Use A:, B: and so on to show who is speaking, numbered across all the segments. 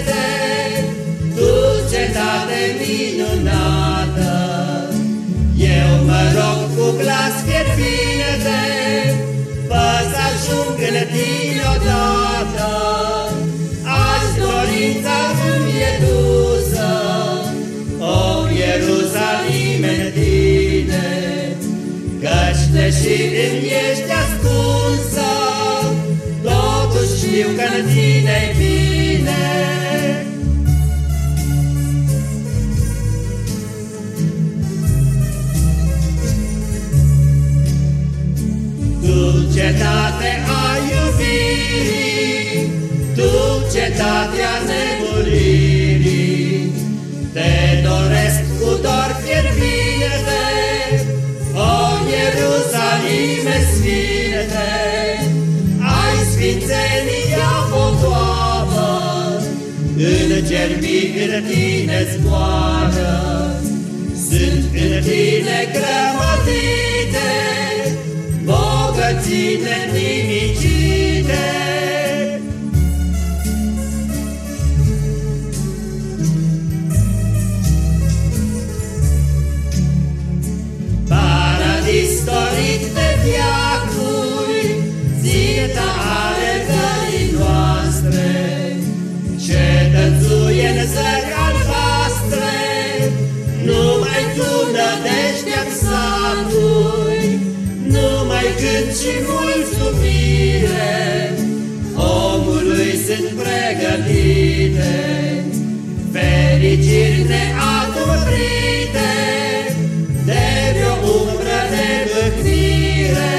A: Ierusalime sfinte, Tu cetate minunată, Eu mă rog cu glas fierbinte, Fă să ajung în tine odată, Azi dorința îmi e dusă, O, Ierusalime în tine, Căci deși îmi ești ascunsă, știu că în tine bine. Cetate a iubirii, Tu cetatea nemuririi, Te doresc cu dor fierbinte, O Ierusalime sfinte, ai sfințenii Îngeri mii în tine zboară, Sunt în tine grămădite, Bogățite sunt pregătite, Fericiri neadumrite, De vreo umbră nebâcnire.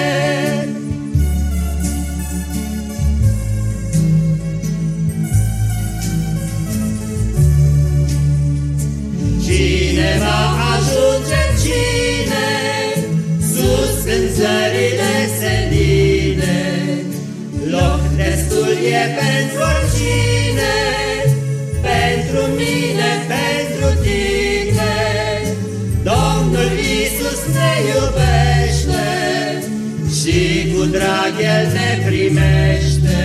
A: Cine va ajunge cine Sus în țările e pentru oricine Pentru mine, pentru tine. Domnul Iisus ne iubește Și cu drag El ne primește.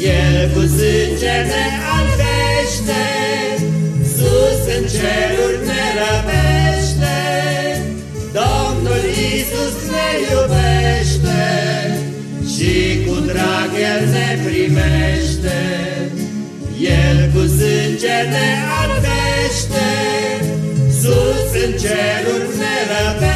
A: El cu sânge ne primește. El cu sânge ne albește, sus în ceruri ne răpește,